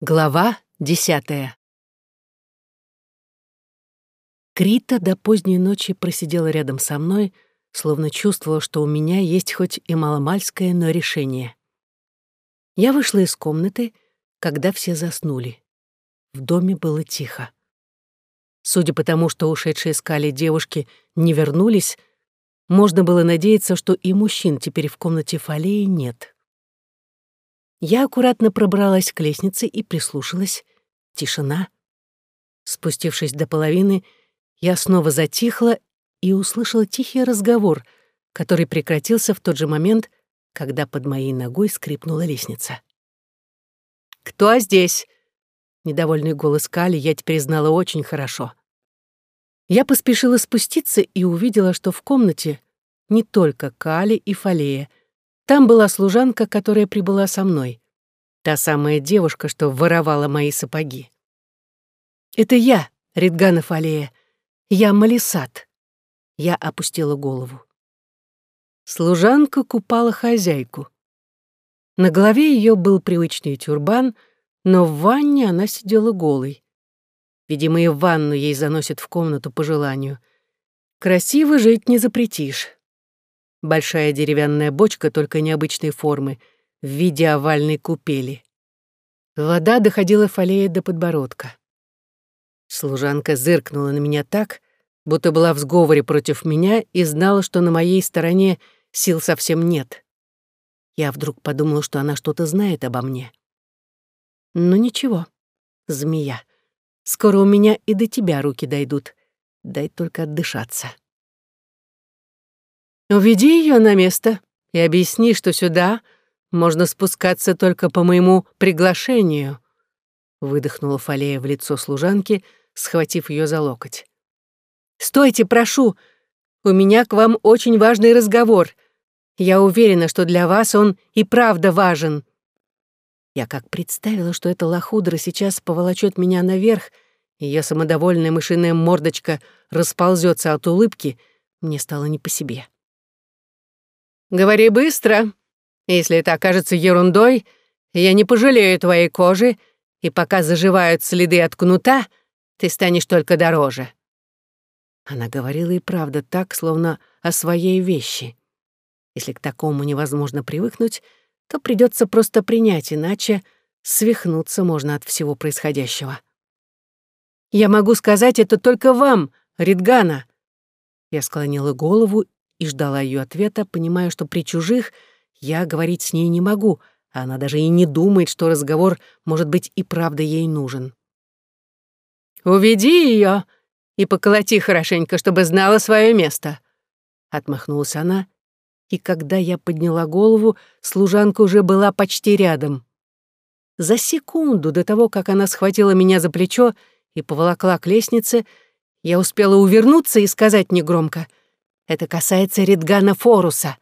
Глава десятая Крита до поздней ночи просидела рядом со мной, словно чувствовала, что у меня есть хоть и маломальское, но решение. Я вышла из комнаты, когда все заснули. В доме было тихо. Судя по тому, что ушедшие скали девушки не вернулись, можно было надеяться, что и мужчин теперь в комнате Фалеи нет. Я аккуратно пробралась к лестнице и прислушалась. Тишина. Спустившись до половины, я снова затихла и услышала тихий разговор, который прекратился в тот же момент, когда под моей ногой скрипнула лестница. «Кто здесь?» Недовольный голос Кали я теперь знала очень хорошо. Я поспешила спуститься и увидела, что в комнате не только Кали и Фалея, там была служанка, которая прибыла со мной. Та самая девушка, что воровала мои сапоги. «Это я, Ридганов Аллея. Я Малисат». Я опустила голову. Служанка купала хозяйку. На голове ее был привычный тюрбан, но в ванне она сидела голой. Видимо, и ванну ей заносят в комнату по желанию. Красиво жить не запретишь. Большая деревянная бочка, только необычной формы, в виде овальной купели. Вода доходила фалея до подбородка. Служанка зыркнула на меня так, будто была в сговоре против меня и знала, что на моей стороне сил совсем нет. Я вдруг подумала, что она что-то знает обо мне. Но ничего, змея. Скоро у меня и до тебя руки дойдут. Дай только отдышаться. Уведи ее на место и объясни, что сюда можно спускаться только по моему приглашению», — выдохнула Фалея в лицо служанки, схватив ее за локоть. «Стойте, прошу! У меня к вам очень важный разговор. Я уверена, что для вас он и правда важен». Я как представила, что эта лохудра сейчас поволочет меня наверх, ее самодовольная мышиная мордочка расползется от улыбки, мне стало не по себе. Говори быстро. Если это окажется ерундой, я не пожалею твоей кожи, и пока заживают следы от кнута, ты станешь только дороже». Она говорила и правда так, словно о своей вещи. Если к такому невозможно привыкнуть, то придется просто принять, иначе свихнуться можно от всего происходящего. «Я могу сказать это только вам, Ридгана!» Я склонила голову и ждала ее ответа, понимая, что при чужих я говорить с ней не могу, а она даже и не думает, что разговор, может быть, и правда ей нужен. «Уведи ее и поколоти хорошенько, чтобы знала свое место», — отмахнулась она, и когда я подняла голову, служанка уже была почти рядом. За секунду до того, как она схватила меня за плечо и поволокла к лестнице, я успела увернуться и сказать негромко — это касается Ридгана Форуса».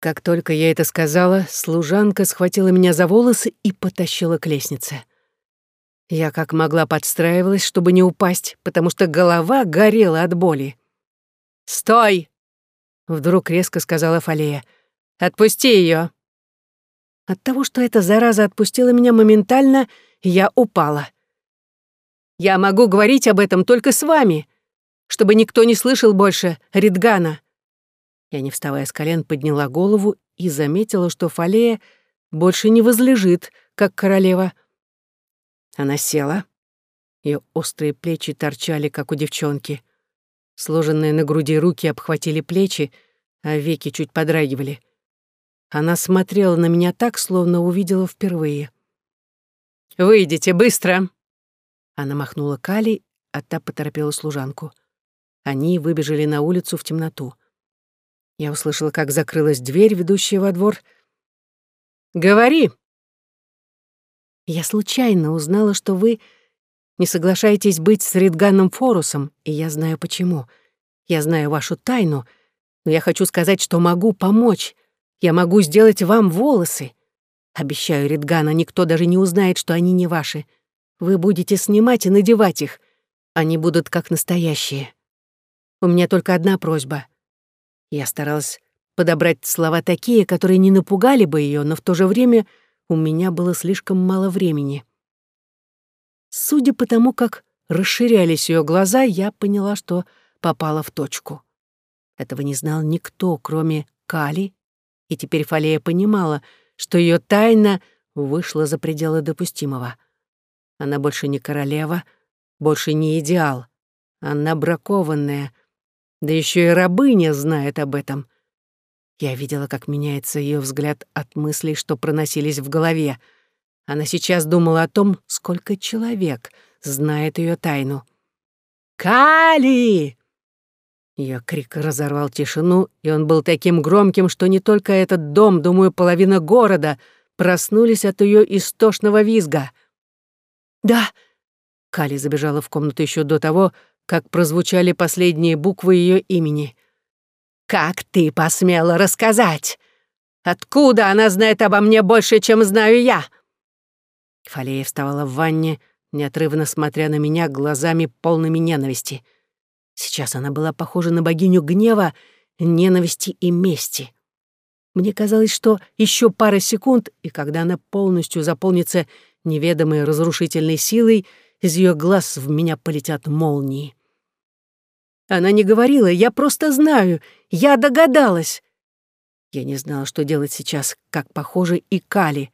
Как только я это сказала, служанка схватила меня за волосы и потащила к лестнице. Я как могла подстраивалась, чтобы не упасть, потому что голова горела от боли. «Стой!» — вдруг резко сказала Фалея. «Отпусти ее. От того, что эта зараза отпустила меня моментально, я упала. «Я могу говорить об этом только с вами», чтобы никто не слышал больше Ридгана. Я, не вставая с колен, подняла голову и заметила, что Фалея больше не возлежит, как королева. Она села. Ее острые плечи торчали, как у девчонки. Сложенные на груди руки обхватили плечи, а веки чуть подрагивали. Она смотрела на меня так, словно увидела впервые. «Выйдите, быстро!» Она махнула Кали, а та поторопила служанку. Они выбежали на улицу в темноту. Я услышала, как закрылась дверь, ведущая во двор. «Говори!» «Я случайно узнала, что вы не соглашаетесь быть с Ридганом Форусом, и я знаю почему. Я знаю вашу тайну, но я хочу сказать, что могу помочь. Я могу сделать вам волосы. Обещаю, Ридгана, никто даже не узнает, что они не ваши. Вы будете снимать и надевать их. Они будут как настоящие. У меня только одна просьба. Я старалась подобрать слова такие, которые не напугали бы ее, но в то же время у меня было слишком мало времени. Судя по тому, как расширялись ее глаза, я поняла, что попала в точку. Этого не знал никто, кроме Кали, и теперь Фалея понимала, что ее тайна вышла за пределы допустимого. Она больше не королева, больше не идеал. Она бракованная, да еще и рабыня знает об этом. Я видела, как меняется ее взгляд от мыслей, что проносились в голове. Она сейчас думала о том, сколько человек знает ее тайну. «Кали!» Ее крик разорвал тишину, и он был таким громким, что не только этот дом, думаю, половина города проснулись от ее истошного визга. «Да!» Кали забежала в комнату еще до того, как прозвучали последние буквы ее имени. «Как ты посмела рассказать? Откуда она знает обо мне больше, чем знаю я?» Фалея вставала в ванне, неотрывно смотря на меня глазами полными ненависти — Сейчас она была похожа на богиню гнева, ненависти и мести. Мне казалось, что еще пара секунд, и когда она полностью заполнится неведомой разрушительной силой, из ее глаз в меня полетят молнии. Она не говорила, я просто знаю, я догадалась. Я не знала, что делать сейчас, как, похоже, и Кали.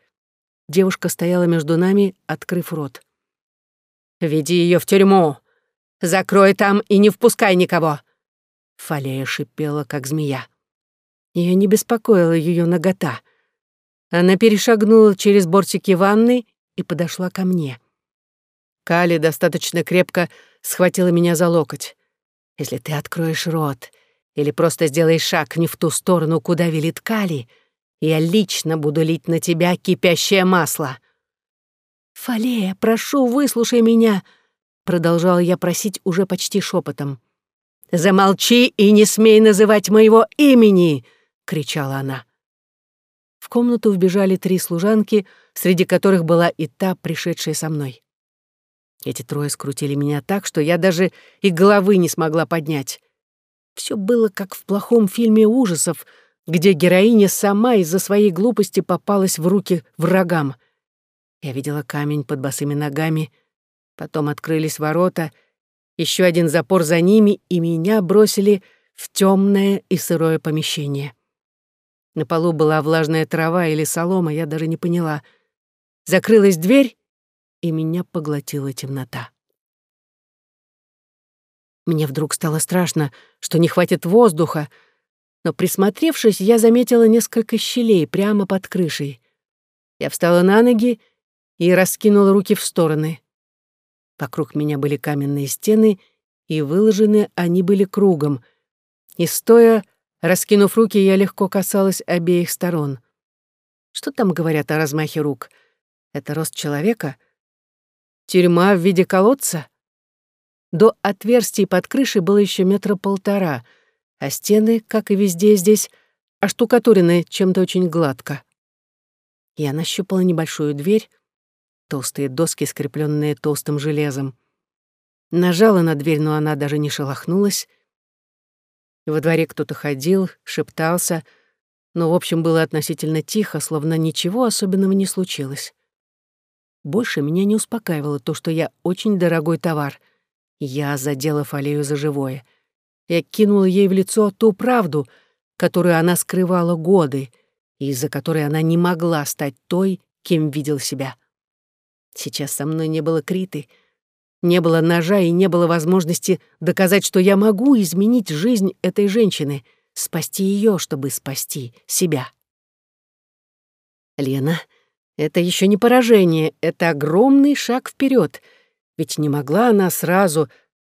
Девушка стояла между нами, открыв рот. «Веди ее в тюрьму!» Закрой там и не впускай никого!» Фалея шипела, как змея. Ее не беспокоила ее нагота. Она перешагнула через бортики ванны и подошла ко мне. Кали достаточно крепко схватила меня за локоть. «Если ты откроешь рот или просто сделаешь шаг не в ту сторону, куда велит Кали, я лично буду лить на тебя кипящее масло». «Фалея, прошу, выслушай меня!» Продолжала я просить уже почти шепотом. «Замолчи и не смей называть моего имени!» — кричала она. В комнату вбежали три служанки, среди которых была и та, пришедшая со мной. Эти трое скрутили меня так, что я даже и головы не смогла поднять. Все было как в плохом фильме ужасов, где героиня сама из-за своей глупости попалась в руки врагам. Я видела камень под босыми ногами, Потом открылись ворота, еще один запор за ними, и меня бросили в темное и сырое помещение. На полу была влажная трава или солома, я даже не поняла. Закрылась дверь, и меня поглотила темнота. Мне вдруг стало страшно, что не хватит воздуха, но, присмотревшись, я заметила несколько щелей прямо под крышей. Я встала на ноги и раскинула руки в стороны. Вокруг меня были каменные стены, и выложены они были кругом. И стоя, раскинув руки, я легко касалась обеих сторон. Что там говорят о размахе рук? Это рост человека? Тюрьма в виде колодца? До отверстий под крышей было еще метра полтора, а стены, как и везде здесь, оштукатурены чем-то очень гладко. Я нащупала небольшую дверь, толстые доски, скрепленные толстым железом. Нажала на дверь, но она даже не шелохнулась. Во дворе кто-то ходил, шептался, но, в общем, было относительно тихо, словно ничего особенного не случилось. Больше меня не успокаивало то, что я очень дорогой товар. Я задела Фалею за живое. Я кинула ей в лицо ту правду, которую она скрывала годы, и из-за которой она не могла стать той, кем видел себя. Сейчас со мной не было Криты, не было ножа и не было возможности доказать, что я могу изменить жизнь этой женщины, спасти ее, чтобы спасти себя. Лена, это еще не поражение, это огромный шаг вперед, ведь не могла она сразу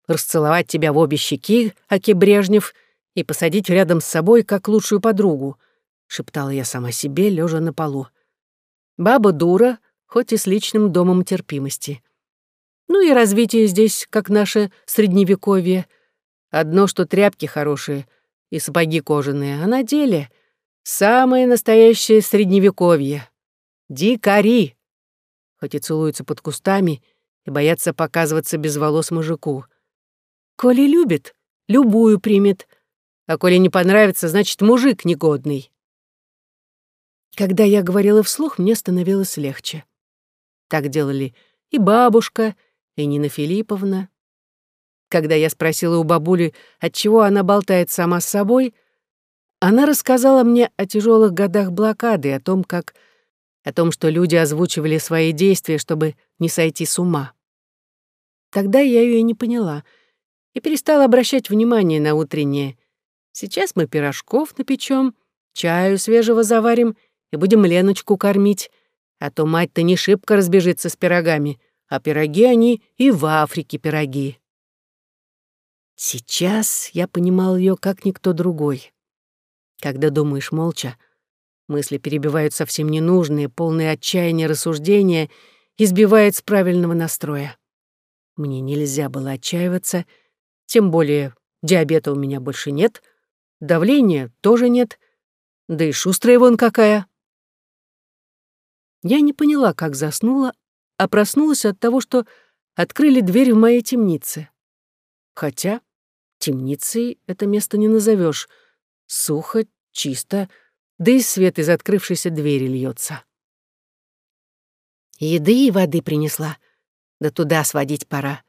расцеловать тебя в обе щеки, Аки Брежнев, и посадить рядом с собой как лучшую подругу, шептала я сама себе, лежа на полу. Баба дура, хоть и с личным домом терпимости. Ну и развитие здесь, как наше средневековье. Одно, что тряпки хорошие и сапоги кожаные, а на деле самое настоящее средневековье. Дикари! Хоть и целуются под кустами и боятся показываться без волос мужику. Коли любит, любую примет, а коли не понравится, значит, мужик негодный. Когда я говорила вслух, мне становилось легче. Так делали и бабушка, и Нина Филипповна. Когда я спросила у бабули, отчего она болтает сама с собой, она рассказала мне о тяжелых годах блокады, о том, как... о том, что люди озвучивали свои действия, чтобы не сойти с ума. Тогда я ее не поняла и перестала обращать внимание на утреннее. Сейчас мы пирожков напечем, чаю свежего заварим и будем Леночку кормить, а то мать-то не шибко разбежится с пирогами, а пироги они и в Африке пироги. Сейчас я понимал ее как никто другой. Когда думаешь молча, мысли перебивают совсем ненужные, полные отчаяния рассуждения и сбивает с правильного настроя. Мне нельзя было отчаиваться, тем более диабета у меня больше нет, давления тоже нет, да и шустрая вон какая. Я не поняла, как заснула, а проснулась от того, что открыли дверь в моей темнице. Хотя темницей это место не назовешь. Сухо, чисто, да и свет из открывшейся двери льется. Еды и воды принесла — да туда сводить пора.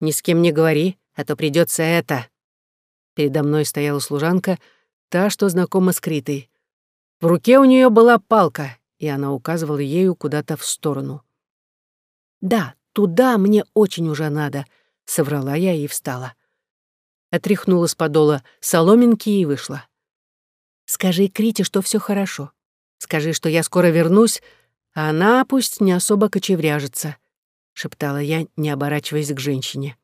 Ни с кем не говори, а то придется это. Передо мной стояла служанка, та, что знакома с Критой. В руке у нее была палка, и она указывала ею куда-то в сторону. «Да, туда мне очень уже надо», — соврала я и встала. Отряхнула с подола соломинки и вышла. «Скажи Крите, что все хорошо. Скажи, что я скоро вернусь, а она пусть не особо кочевряжется. — шептала я, не оборачиваясь к женщине.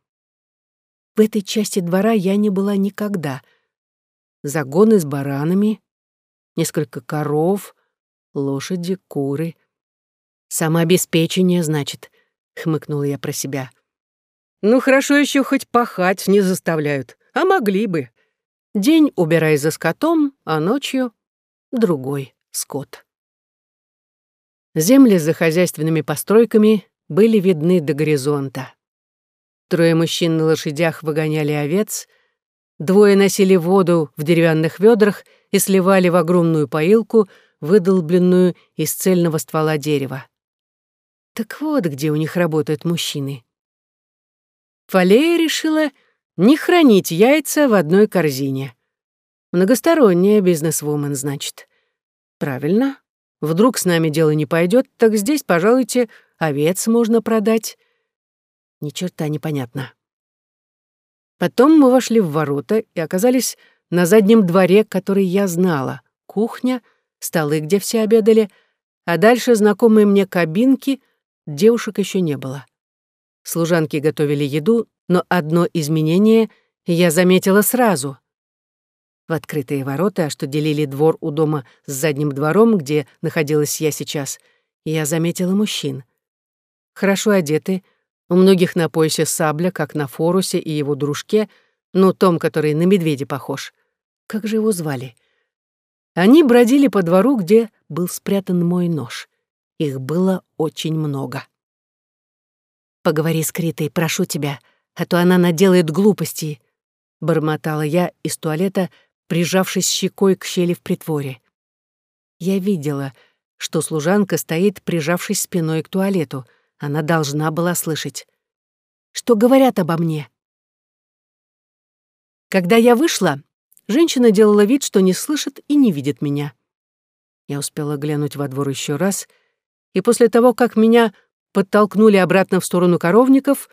В этой части двора я не была никогда. Загоны с баранами, несколько коров, лошади, куры. «Самообеспечение, значит», — хмыкнула я про себя. «Ну, хорошо еще хоть пахать не заставляют, а могли бы. День убирай за скотом, а ночью — другой скот». Земли за хозяйственными постройками были видны до горизонта. Трое мужчин на лошадях выгоняли овец, двое носили воду в деревянных ведрах и сливали в огромную поилку, выдолбленную из цельного ствола дерева. Так вот, где у них работают мужчины. Фалея решила не хранить яйца в одной корзине. Многосторонняя бизнесвумен, значит. Правильно. Вдруг с нами дело не пойдет, так здесь, пожалуйте, овец можно продать. Ни черта непонятно. Потом мы вошли в ворота и оказались на заднем дворе, который я знала. Кухня, столы, где все обедали, а дальше знакомые мне кабинки, девушек еще не было. Служанки готовили еду, но одно изменение я заметила сразу. В открытые ворота, что делили двор у дома с задним двором, где находилась я сейчас, я заметила мужчин хорошо одеты, у многих на поясе сабля, как на Форусе и его дружке, ну, том, который на медведя похож. Как же его звали? Они бродили по двору, где был спрятан мой нож. Их было очень много. «Поговори с Критой, прошу тебя, а то она наделает глупостей», — бормотала я из туалета, прижавшись щекой к щели в притворе. Я видела, что служанка стоит, прижавшись спиной к туалету — она должна была слышать. Что говорят обо мне? Когда я вышла, женщина делала вид, что не слышит и не видит меня. Я успела глянуть во двор еще раз, и после того, как меня подтолкнули обратно в сторону коровников,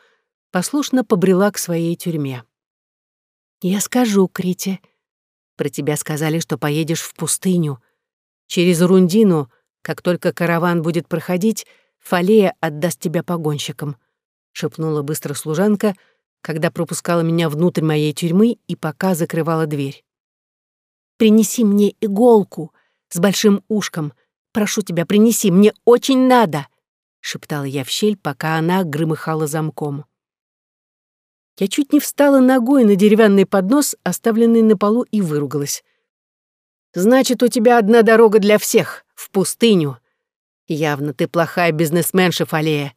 послушно побрела к своей тюрьме. «Я скажу, Крите. Про тебя сказали, что поедешь в пустыню. Через Рундину, как только караван будет проходить, Фалея отдаст тебя погонщикам», — шепнула быстро служанка, когда пропускала меня внутрь моей тюрьмы и пока закрывала дверь. «Принеси мне иголку с большим ушком. Прошу тебя, принеси, мне очень надо!» — шептала я в щель, пока она громыхала замком. Я чуть не встала ногой на деревянный поднос, оставленный на полу, и выругалась. «Значит, у тебя одна дорога для всех — в пустыню», Явно ты плохая бизнесменша, Фалея.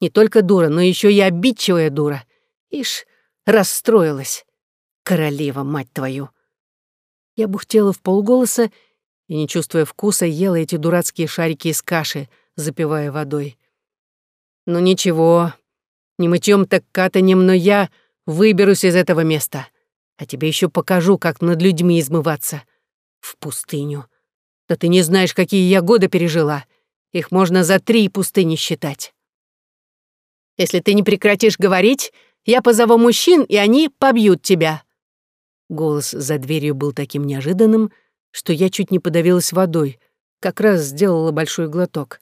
Не только дура, но еще и обидчивая дура. Ишь, расстроилась. Королева, мать твою. Я бухтела в полголоса и, не чувствуя вкуса, ела эти дурацкие шарики из каши, запивая водой. «Ну ничего, не мытьем так катанем, но я выберусь из этого места, а тебе еще покажу, как над людьми измываться. В пустыню. Да ты не знаешь, какие я годы пережила. Их можно за три пустыни считать. Если ты не прекратишь говорить, я позову мужчин, и они побьют тебя». Голос за дверью был таким неожиданным, что я чуть не подавилась водой, как раз сделала большой глоток.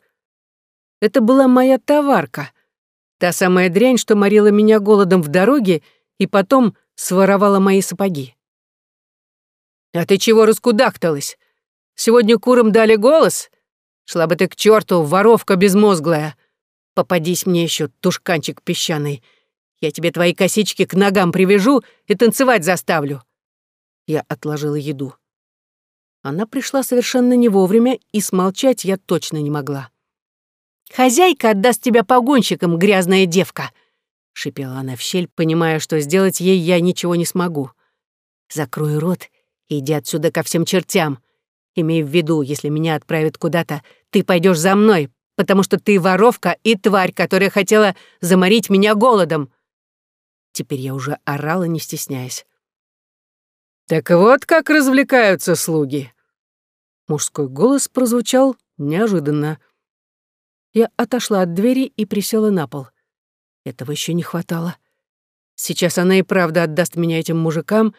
Это была моя товарка, та самая дрянь, что морила меня голодом в дороге и потом своровала мои сапоги. «А ты чего раскудахталась? Сегодня курам дали голос? Шла бы ты к черту, воровка безмозглая!» Попадись мне еще, тушканчик песчаный. Я тебе твои косички к ногам привяжу и танцевать заставлю». Я отложила еду. Она пришла совершенно не вовремя, и смолчать я точно не могла. «Хозяйка отдаст тебя погонщикам, грязная девка!» — шипела она в щель, понимая, что сделать ей я ничего не смогу. «Закрой рот и иди отсюда ко всем чертям. Имей в виду, если меня отправят куда-то, ты пойдешь за мной, потому что ты воровка и тварь, которая хотела заморить меня голодом». Теперь я уже орала, не стесняясь. «Так вот как развлекаются слуги!» Мужской голос прозвучал неожиданно. Я отошла от двери и присела на пол. Этого еще не хватало. Сейчас она и правда отдаст меня этим мужикам,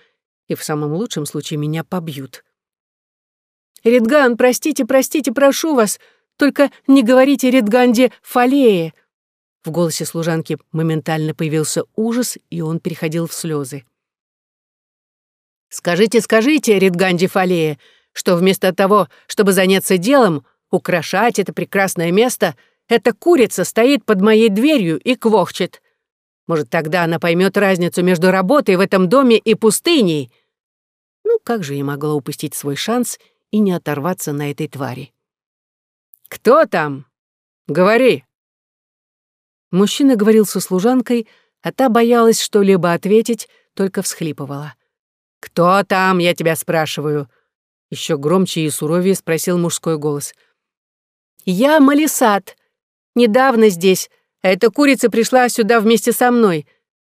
и в самом лучшем случае меня побьют. «Редган, простите, простите, прошу вас, только не говорите Редганде Фалее!» В голосе служанки моментально появился ужас, и он переходил в слезы. «Скажите, скажите, Редганде Фалее, что вместо того, чтобы заняться делом, украшать это прекрасное место, эта курица стоит под моей дверью и квохчет. Может, тогда она поймет разницу между работой в этом доме и пустыней?» Ну, как же я могла упустить свой шанс и не оторваться на этой твари? «Кто там? Говори!» Мужчина говорил со служанкой, а та боялась что-либо ответить, только всхлипывала. «Кто там, я тебя спрашиваю?» Еще громче и суровее спросил мужской голос. «Я Малисат. Недавно здесь, эта курица пришла сюда вместе со мной.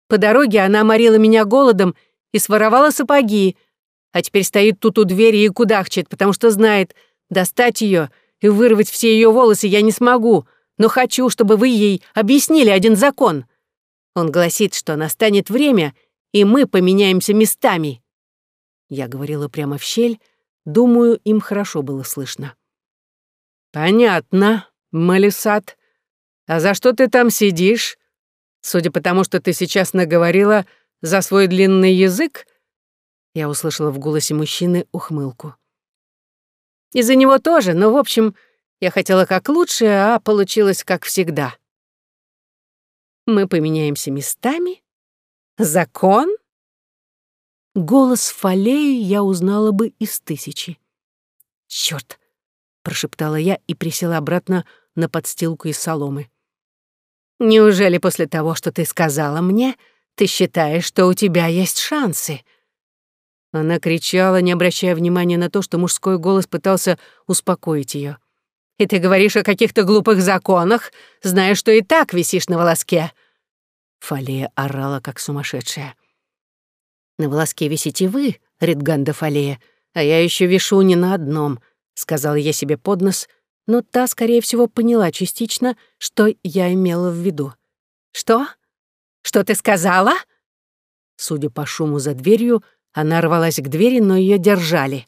По дороге она морила меня голодом и своровала сапоги, а теперь стоит тут у двери и кудахчет, потому что знает, достать ее — и вырвать все ее волосы я не смогу, но хочу, чтобы вы ей объяснили один закон. Он гласит, что настанет время, и мы поменяемся местами». Я говорила прямо в щель, думаю, им хорошо было слышно. «Понятно, Малисат. А за что ты там сидишь? Судя по тому, что ты сейчас наговорила за свой длинный язык?» Я услышала в голосе мужчины ухмылку. Из-за него тоже, но, в общем, я хотела как лучше, а получилось как всегда. Мы поменяемся местами? Закон? Голос Фалеи я узнала бы из тысячи. Черт! Прошептала я и присела обратно на подстилку из соломы. «Неужели после того, что ты сказала мне, ты считаешь, что у тебя есть шансы?» Она кричала, не обращая внимания на то, что мужской голос пытался успокоить ее. «И ты говоришь о каких-то глупых законах, зная, что и так висишь на волоске!» Фалея орала, как сумасшедшая. «На волоске висите вы, Ридганда Фалея, а я еще вишу не на одном», — сказала я себе под нос, но та, скорее всего, поняла частично, что я имела в виду. «Что? Что ты сказала?» Судя по шуму за дверью, она рвалась к двери, но ее держали.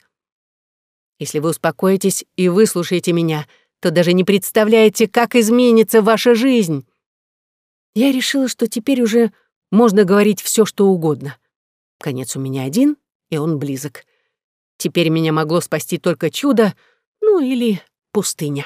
«Если вы успокоитесь и выслушаете меня, то даже не представляете, как изменится ваша жизнь». Я решила, что теперь уже можно говорить все, что угодно. Конец у меня один, и он близок. Теперь меня могло спасти только чудо, ну или пустыня.